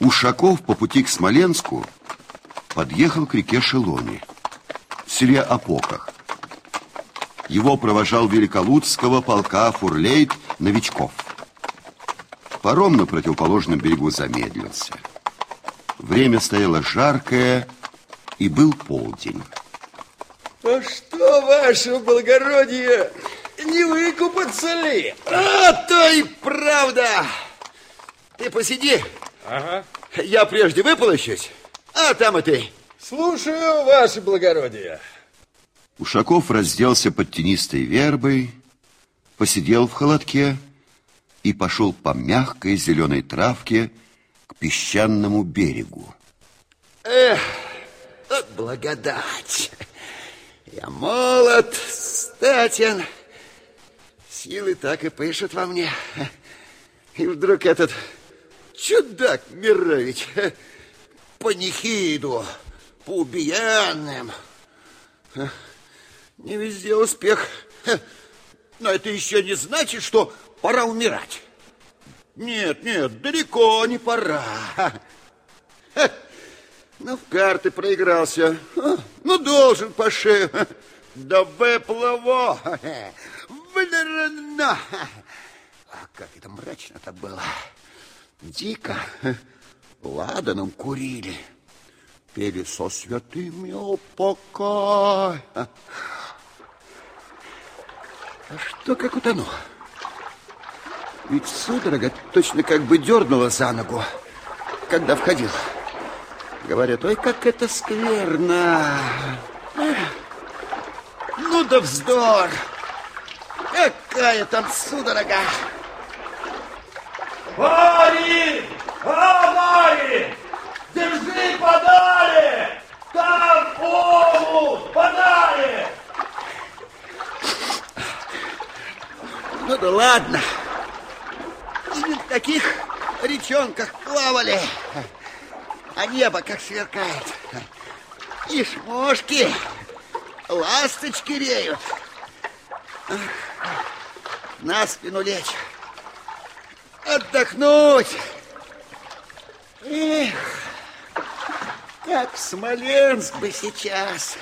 Ушаков по пути к Смоленску подъехал к реке Шелони, в селе Опоках. Его провожал великолудского полка фурлейт Новичков. Паром на противоположном берегу замедлился. Время стояло жаркое, и был полдень. А что, ваше благородие, не выкупаться ли? А, то и правда. Ты посиди. Ага. Я прежде выполощусь, а там и ты. Слушаю, ваше благородие. Ушаков разделся под тенистой вербой, посидел в холодке и пошел по мягкой зеленой травке к песчаному берегу. Эх, вот благодать. Я молод, статен, силы так и пышут во мне. И вдруг этот чудак Мирович по нехиду, по убиянным. Не везде успех. Но это еще не значит, что пора умирать. Нет, нет, далеко не пора. Ну, в карты проигрался. Ну, должен по шею. Да выплыву. Блин, как это мрачно-то было. Дико. Ладаном курили. Пели со святыми упокой. А что как утонул? Ведь судорога точно как бы дернула за ногу, когда входил. Говорят, ой, как это скверно. Ну да вздор. Какая там судорога. Парень! А, Марин! Держи подали! Там омут! Подали! Ну да ладно. И в таких речонках плавали. А небо как сверкает. И шмошки, ласточки реют. На спину лечь. Отдохнуть. Эх, как Смоленск бы сейчас.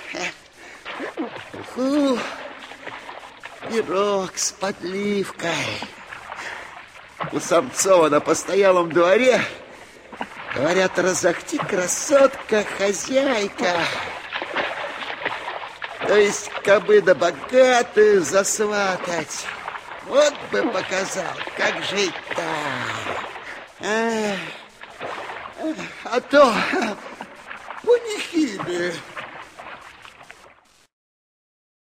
Фу, пирог с подливкой. У Самцова на постоялом дворе, говорят, разохти красотка хозяйка. То есть, кабы да богатую засватать. Вот бы показал, как жить-то. А, а то панихиды.